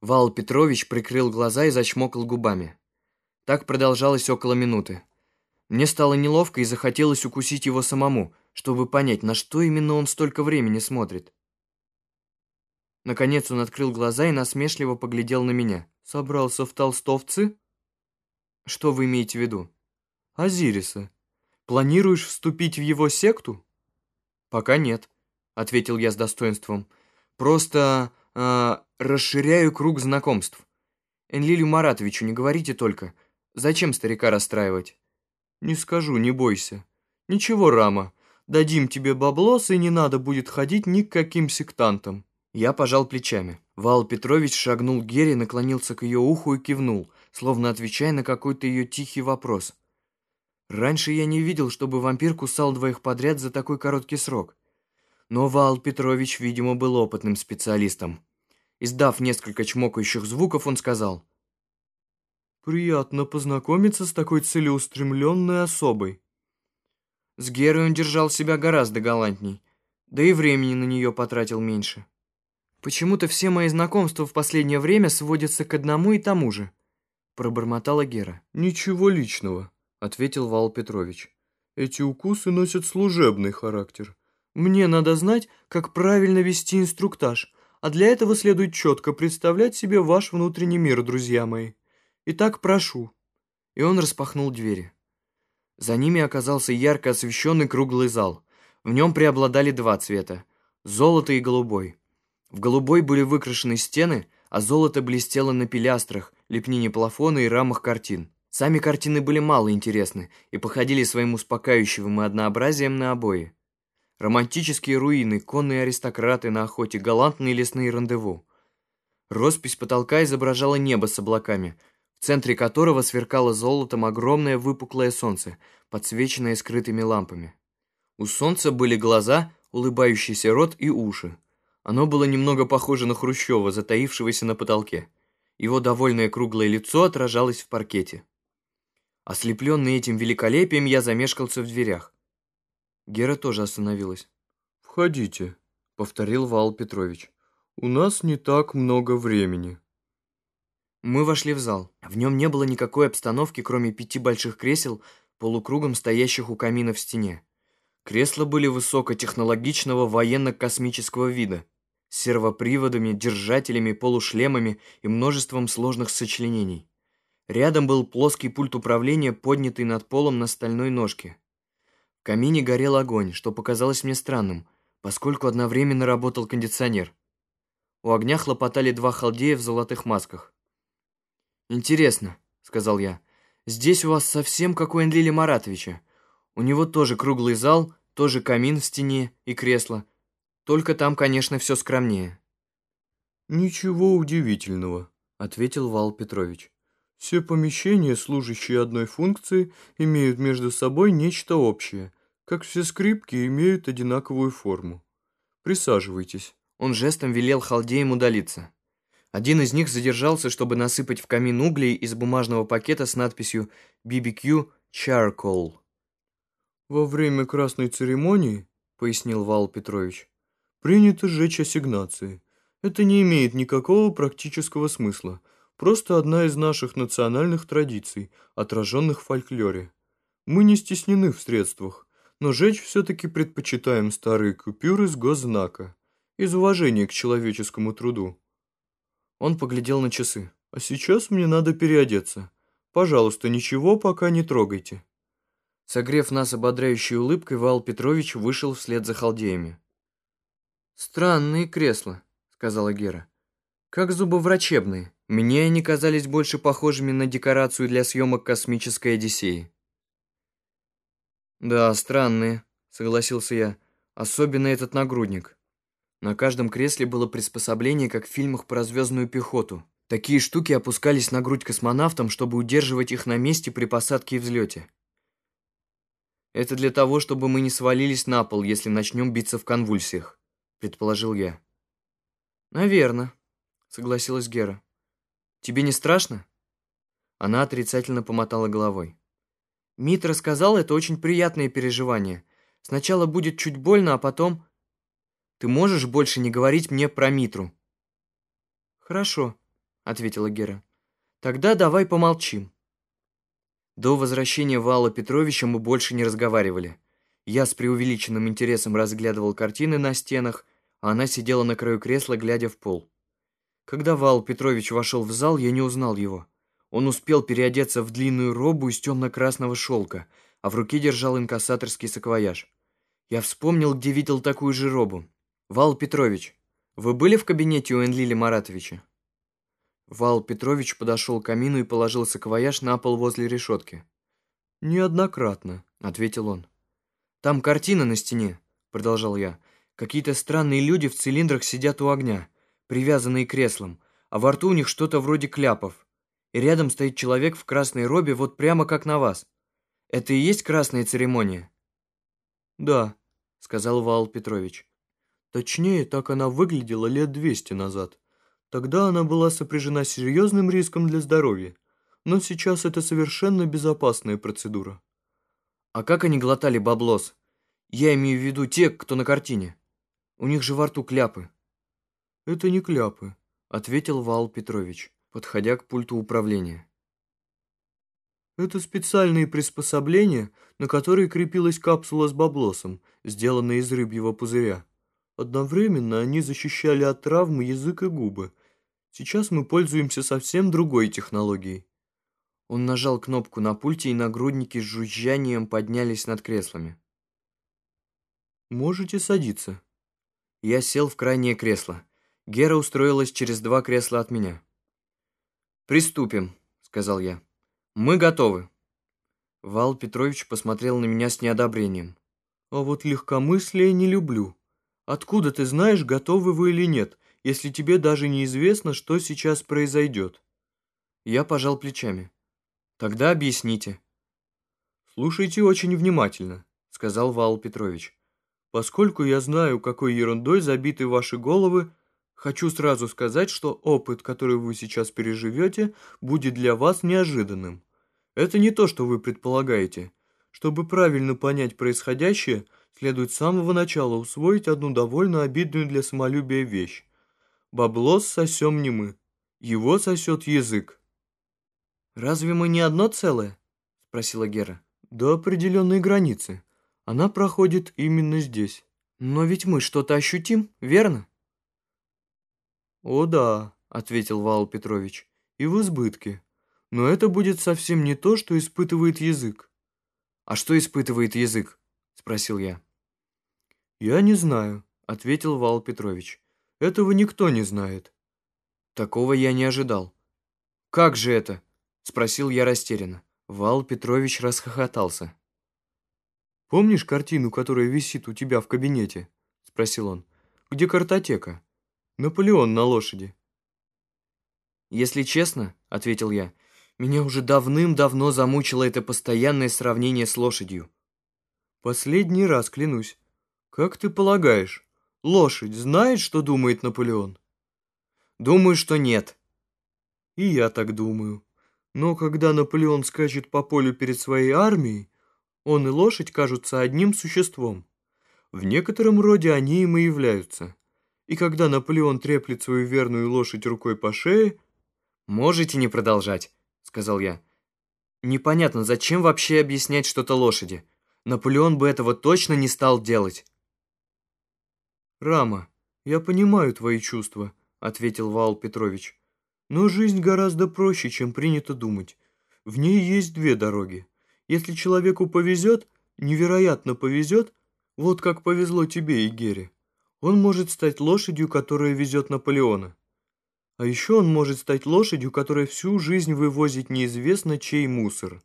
Вал Петрович прикрыл глаза и зачмокал губами. Так продолжалось около минуты. Мне стало неловко и захотелось укусить его самому, чтобы понять, на что именно он столько времени смотрит. Наконец он открыл глаза и насмешливо поглядел на меня. «Собрался в толстовцы?» «Что вы имеете в виду?» «Азириса. Планируешь вступить в его секту?» «Пока нет», — ответил я с достоинством. «Просто э, расширяю круг знакомств. Энлилю Маратовичу не говорите только. Зачем старика расстраивать?» «Не скажу, не бойся. Ничего, Рама, дадим тебе баблос, и не надо будет ходить ни к каким сектантам». Я пожал плечами. Вал Петрович шагнул к Гере, наклонился к ее уху и кивнул, словно отвечая на какой-то ее тихий вопрос. Раньше я не видел, чтобы вампир кусал двоих подряд за такой короткий срок. Но Вал Петрович, видимо, был опытным специалистом. Издав несколько чмокающих звуков, он сказал. «Приятно познакомиться с такой целеустремленной особой». С Герой он держал себя гораздо галантней, да и времени на нее потратил меньше. «Почему-то все мои знакомства в последнее время сводятся к одному и тому же», пробормотала Гера. «Ничего личного», — ответил Вал Петрович. «Эти укусы носят служебный характер. Мне надо знать, как правильно вести инструктаж, а для этого следует четко представлять себе ваш внутренний мир, друзья мои. Итак, прошу». И он распахнул двери. За ними оказался ярко освещенный круглый зал. В нем преобладали два цвета – золото и голубой. В голубой были выкрашены стены, а золото блестело на пилястрах, лепнине плафона и рамах картин. Сами картины были мало интересны и походили своим успокаивающим однообразием на обои. Романтические руины, конные аристократы на охоте, галантные лесные рандеву. Роспись потолка изображала небо с облаками, в центре которого сверкало золотом огромное выпуклое солнце, подсвеченное скрытыми лампами. У солнца были глаза, улыбающийся рот и уши. Оно было немного похоже на Хрущева, затаившегося на потолке. Его довольное круглое лицо отражалось в паркете. Ослепленный этим великолепием, я замешкался в дверях. Гера тоже остановилась. «Входите», — повторил Вал Петрович. «У нас не так много времени». Мы вошли в зал. В нем не было никакой обстановки, кроме пяти больших кресел, полукругом стоящих у камина в стене. Кресла были высокотехнологичного военно-космического вида, с сервоприводами, держателями, полушлемами и множеством сложных сочленений. Рядом был плоский пульт управления, поднятый над полом на стальной ножке. Камине горел огонь, что показалось мне странным, поскольку одновременно работал кондиционер. У огня хлопотали два халдея в золотых масках. «Интересно», — сказал я, — «здесь у вас совсем как у Энлили Маратовича. У него тоже круглый зал, тоже камин в стене и кресло. Только там, конечно, все скромнее». «Ничего удивительного», — ответил Вал Петрович. Все помещения, служащие одной функции, имеют между собой нечто общее, как все скрипки имеют одинаковую форму. Присаживайтесь. Он жестом велел халдеям удалиться. Один из них задержался, чтобы насыпать в камин углей из бумажного пакета с надписью BBQ Charcoal. «Во время красной церемонии, — пояснил Вал Петрович, — принято сжечь ассигнации. Это не имеет никакого практического смысла — Просто одна из наших национальных традиций, отраженных в фольклоре. Мы не стеснены в средствах, но жечь все-таки предпочитаем старые купюры с госзнака, из уважения к человеческому труду. Он поглядел на часы. «А сейчас мне надо переодеться. Пожалуйста, ничего пока не трогайте». Согрев нас ободряющей улыбкой, Вал Петрович вышел вслед за халдеями. «Странные кресла», — сказала Гера. «Как зубоврачебные». Мне они казались больше похожими на декорацию для съемок космической Одиссеи. «Да, странные», — согласился я. «Особенно этот нагрудник. На каждом кресле было приспособление, как в фильмах про звездную пехоту. Такие штуки опускались на грудь космонавтам, чтобы удерживать их на месте при посадке и взлете. Это для того, чтобы мы не свалились на пол, если начнем биться в конвульсиях», — предположил я. «Наверно», — согласилась Гера. Тебе не страшно?» Она отрицательно помотала головой. «Мит рассказал, это очень приятное переживание. Сначала будет чуть больно, а потом...» «Ты можешь больше не говорить мне про Митру?» «Хорошо», ответила Гера. «Тогда давай помолчим». До возвращения Вала Петровича мы больше не разговаривали. Я с преувеличенным интересом разглядывал картины на стенах, а она сидела на краю кресла, глядя в пол. Когда Вал Петрович вошел в зал, я не узнал его. Он успел переодеться в длинную робу из темно-красного шелка, а в руке держал инкассаторский саквояж. Я вспомнил, где видел такую же робу. «Вал Петрович, вы были в кабинете у Энлили Маратовича?» Вал Петрович подошел к камину и положил саквояж на пол возле решетки. «Неоднократно», — ответил он. «Там картина на стене», — продолжал я. «Какие-то странные люди в цилиндрах сидят у огня, привязанные к креслам, а во рту у них что-то вроде кляпов. И рядом стоит человек в красной робе, вот прямо как на вас. Это и есть красная церемония?» «Да», — сказал Вал Петрович. «Точнее, так она выглядела лет двести назад. Тогда она была сопряжена с серьезным риском для здоровья, но сейчас это совершенно безопасная процедура». «А как они глотали баблос? Я имею в виду те, кто на картине. У них же во рту кляпы». «Это не кляпы», — ответил Вал Петрович, подходя к пульту управления. Это специальные приспособления, на которые крепилась капсула с баблосом, сделанная из рыбьего пузыря. Одновременно они защищали от травмы язык и губы. Сейчас мы пользуемся совсем другой технологией. Он нажал кнопку на пульте, и нагрудники с жужжанием поднялись над креслами. «Можете садиться». Я сел в крайнее кресло. Гера устроилась через два кресла от меня. «Приступим», — сказал я. «Мы готовы». Вал Петрович посмотрел на меня с неодобрением. «А вот легкомыслие не люблю. Откуда ты знаешь, готовы вы или нет, если тебе даже неизвестно, что сейчас произойдет?» Я пожал плечами. «Тогда объясните». «Слушайте очень внимательно», — сказал Вал Петрович. «Поскольку я знаю, какой ерундой забиты ваши головы, хочу сразу сказать, что опыт, который вы сейчас переживете, будет для вас неожиданным. Это не то, что вы предполагаете. Чтобы правильно понять происходящее, следует с самого начала усвоить одну довольно обидную для самолюбия вещь. Баблос сосем не мы. Его сосет язык. «Разве мы не одно целое?» – спросила Гера. «До определенной границы. Она проходит именно здесь. Но ведь мы что-то ощутим, верно?» «О да», – ответил Вал Петрович, – «и в избытке но это будет совсем не то, что испытывает язык. «А что испытывает язык?» – спросил я. «Я не знаю», – ответил Вал Петрович. «Этого никто не знает». Такого я не ожидал. «Как же это?» – спросил я растерянно. Вал Петрович расхохотался. «Помнишь картину, которая висит у тебя в кабинете?» – спросил он. «Где картотека?» «Наполеон на лошади». «Если честно», – ответил я, – меня уже давным-давно замучило это постоянное сравнение с лошадью. Последний раз клянусь. Как ты полагаешь, лошадь знает, что думает Наполеон? Думаю, что нет. И я так думаю. Но когда Наполеон скачет по полю перед своей армией, он и лошадь кажутся одним существом. В некотором роде они им и являются. И когда Наполеон треплет свою верную лошадь рукой по шее... Можете не продолжать сказал я. Непонятно, зачем вообще объяснять что-то лошади? Наполеон бы этого точно не стал делать. «Рама, я понимаю твои чувства», — ответил Вал Петрович. «Но жизнь гораздо проще, чем принято думать. В ней есть две дороги. Если человеку повезет, невероятно повезет, вот как повезло тебе и Гере, он может стать лошадью, которая везет Наполеона. А еще он может стать лошадью, которая всю жизнь вывозит неизвестно чей мусор.